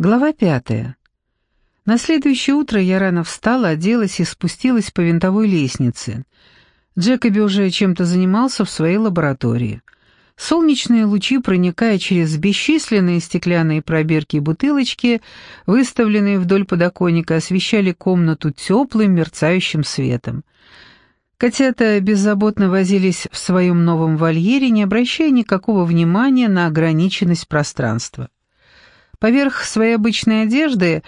Глава пятая. На следующее утро я рано встала, оделась и спустилась по винтовой лестнице. Джекоби уже чем-то занимался в своей лаборатории. Солнечные лучи, проникая через бесчисленные стеклянные пробирки и бутылочки, выставленные вдоль подоконника, освещали комнату теплым мерцающим светом. Котята беззаботно возились в своем новом вольере, не обращая никакого внимания на ограниченность пространства. Поверх своей обычной одежды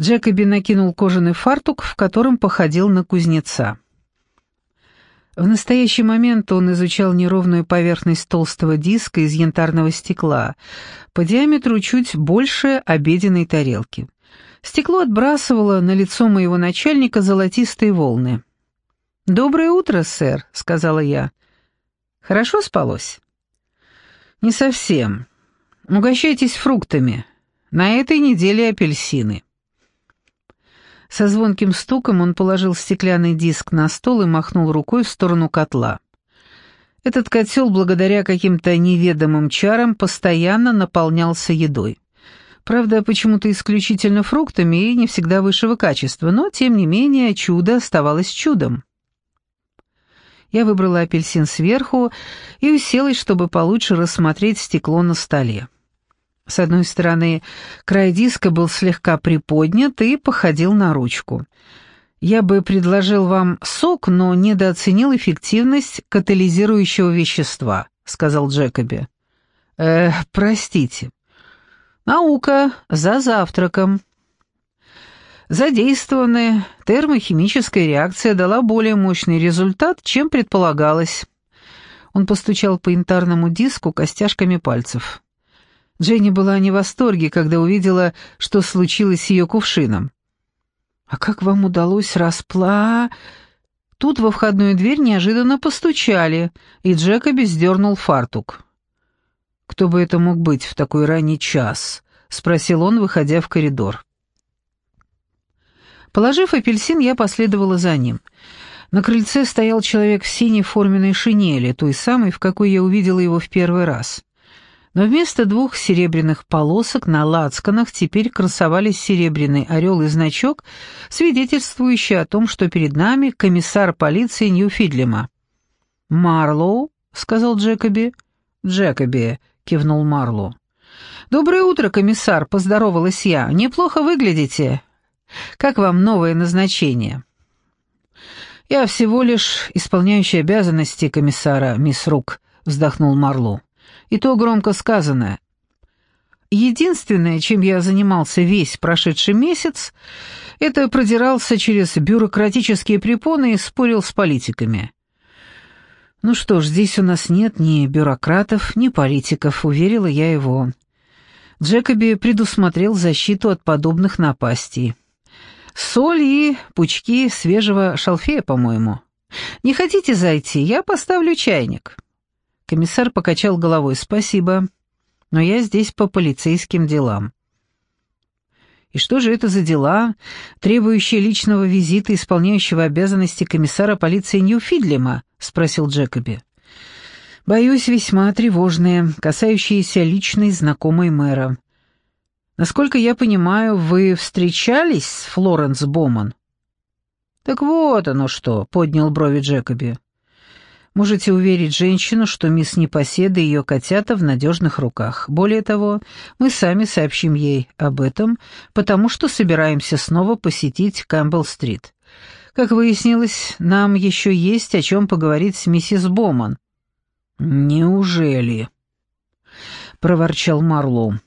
Джекоби накинул кожаный фартук, в котором походил на кузнеца. В настоящий момент он изучал неровную поверхность толстого диска из янтарного стекла, по диаметру чуть больше обеденной тарелки. Стекло отбрасывало на лицо моего начальника золотистые волны. «Доброе утро, сэр», — сказала я. «Хорошо спалось?» «Не совсем. Угощайтесь фруктами. На этой неделе апельсины». Со звонким стуком он положил стеклянный диск на стол и махнул рукой в сторону котла. Этот котел, благодаря каким-то неведомым чарам, постоянно наполнялся едой. Правда, почему-то исключительно фруктами и не всегда высшего качества, но, тем не менее, чудо оставалось чудом. Я выбрала апельсин сверху и уселась, чтобы получше рассмотреть стекло на столе. С одной стороны, край диска был слегка приподнят и походил на ручку. Я бы предложил вам сок, но недооценил эффективность катализирующего вещества, сказал Джекоби. Э, простите. Наука за завтраком. Задействованная термохимическая реакция дала более мощный результат, чем предполагалось. Он постучал по янтарному диску костяшками пальцев. Дженни была не в восторге, когда увидела, что случилось с ее кувшином. «А как вам удалось распла...» Тут во входную дверь неожиданно постучали, и Джекоби сдернул фартук. «Кто бы это мог быть в такой ранний час?» — спросил он, выходя в коридор. Положив апельсин, я последовала за ним. На крыльце стоял человек в синей форменной шинели, той самой, в какой я увидела его в первый раз но вместо двух серебряных полосок на лацканах теперь красовались серебряный орел и значок, свидетельствующий о том, что перед нами комиссар полиции Нью-Фидлема. «Марлоу?» — сказал Джекоби. «Джекоби», — кивнул Марлоу. «Доброе утро, комиссар», — поздоровалась я. «Неплохо выглядите. Как вам новое назначение?» «Я всего лишь исполняющий обязанности комиссара, мисс Рук», — вздохнул Марлоу и то громко сказанное. Единственное, чем я занимался весь прошедший месяц, это продирался через бюрократические препоны и спорил с политиками. «Ну что ж, здесь у нас нет ни бюрократов, ни политиков», — уверила я его. Джекоби предусмотрел защиту от подобных напастей. Соль и пучки свежего шалфея, по-моему. Не хотите зайти? Я поставлю чайник. Комиссар покачал головой. «Спасибо, но я здесь по полицейским делам». «И что же это за дела, требующие личного визита исполняющего обязанности комиссара полиции Нью-Фидлема?» — спросил Джекоби. «Боюсь, весьма тревожные, касающиеся личной знакомой мэра. Насколько я понимаю, вы встречались с Флоренс Боман?» «Так вот оно что», — поднял брови Джекоби. Можете уверить женщину, что мисс Непоседа и ее котята в надежных руках. Более того, мы сами сообщим ей об этом, потому что собираемся снова посетить Кэмпбелл-стрит. Как выяснилось, нам еще есть о чем поговорить с миссис Боман». «Неужели?» — проворчал Марлоу.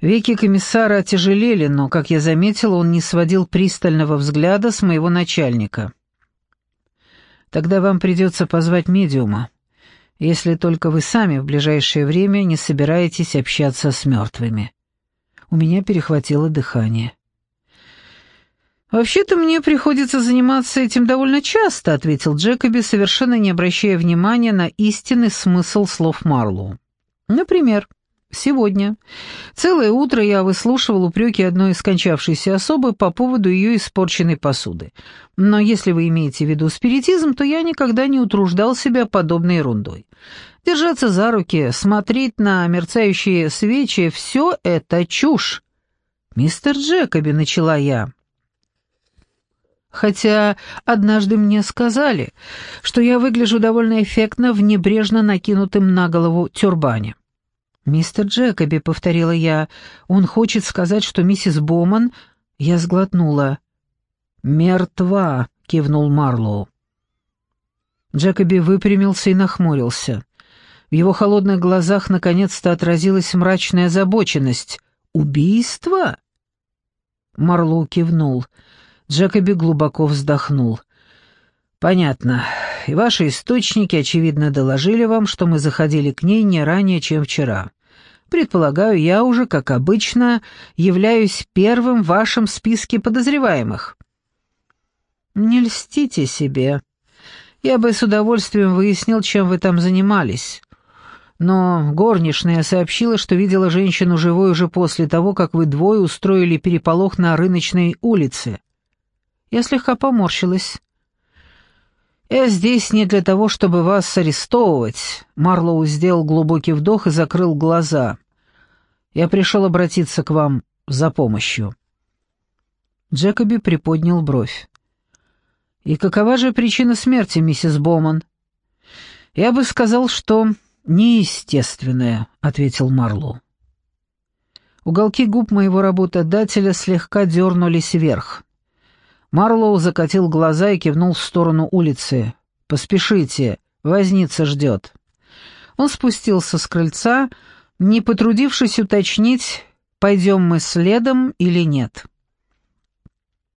Веки комиссара отяжелели, но, как я заметил, он не сводил пристального взгляда с моего начальника. Тогда вам придется позвать медиума, если только вы сами в ближайшее время не собираетесь общаться с мертвыми. У меня перехватило дыхание. «Вообще-то мне приходится заниматься этим довольно часто», — ответил Джекоби, совершенно не обращая внимания на истинный смысл слов Марлоу. «Например, Сегодня. Целое утро я выслушивал упреки одной скончавшейся особы по поводу ее испорченной посуды. Но если вы имеете в виду спиритизм, то я никогда не утруждал себя подобной ерундой. Держаться за руки, смотреть на мерцающие свечи — все это чушь. «Мистер Джекоби», — начала я. Хотя однажды мне сказали, что я выгляжу довольно эффектно в небрежно накинутым на голову тюрбане. «Мистер Джекоби», — повторила я, — «он хочет сказать, что миссис Боман...» Я сглотнула. «Мертва», — кивнул Марлоу. Джекоби выпрямился и нахмурился. В его холодных глазах наконец-то отразилась мрачная озабоченность. «Убийство?» Марлоу кивнул. Джекоби глубоко вздохнул. «Понятно. И ваши источники, очевидно, доложили вам, что мы заходили к ней не ранее, чем вчера. Предполагаю, я уже, как обычно, являюсь первым в вашем списке подозреваемых». «Не льстите себе. Я бы с удовольствием выяснил, чем вы там занимались. Но горничная сообщила, что видела женщину живой уже после того, как вы двое устроили переполох на рыночной улице. Я слегка поморщилась. «Я здесь не для того, чтобы вас арестовывать», — Марлоу сделал глубокий вдох и закрыл глаза. «Я пришел обратиться к вам за помощью». Джекоби приподнял бровь. «И какова же причина смерти, миссис Боман?» «Я бы сказал, что неестественная», — ответил Марлоу. Уголки губ моего работодателя слегка дернулись вверх. Марлоу закатил глаза и кивнул в сторону улицы. «Поспешите, возница ждет». Он спустился с крыльца, не потрудившись уточнить, пойдем мы следом или нет.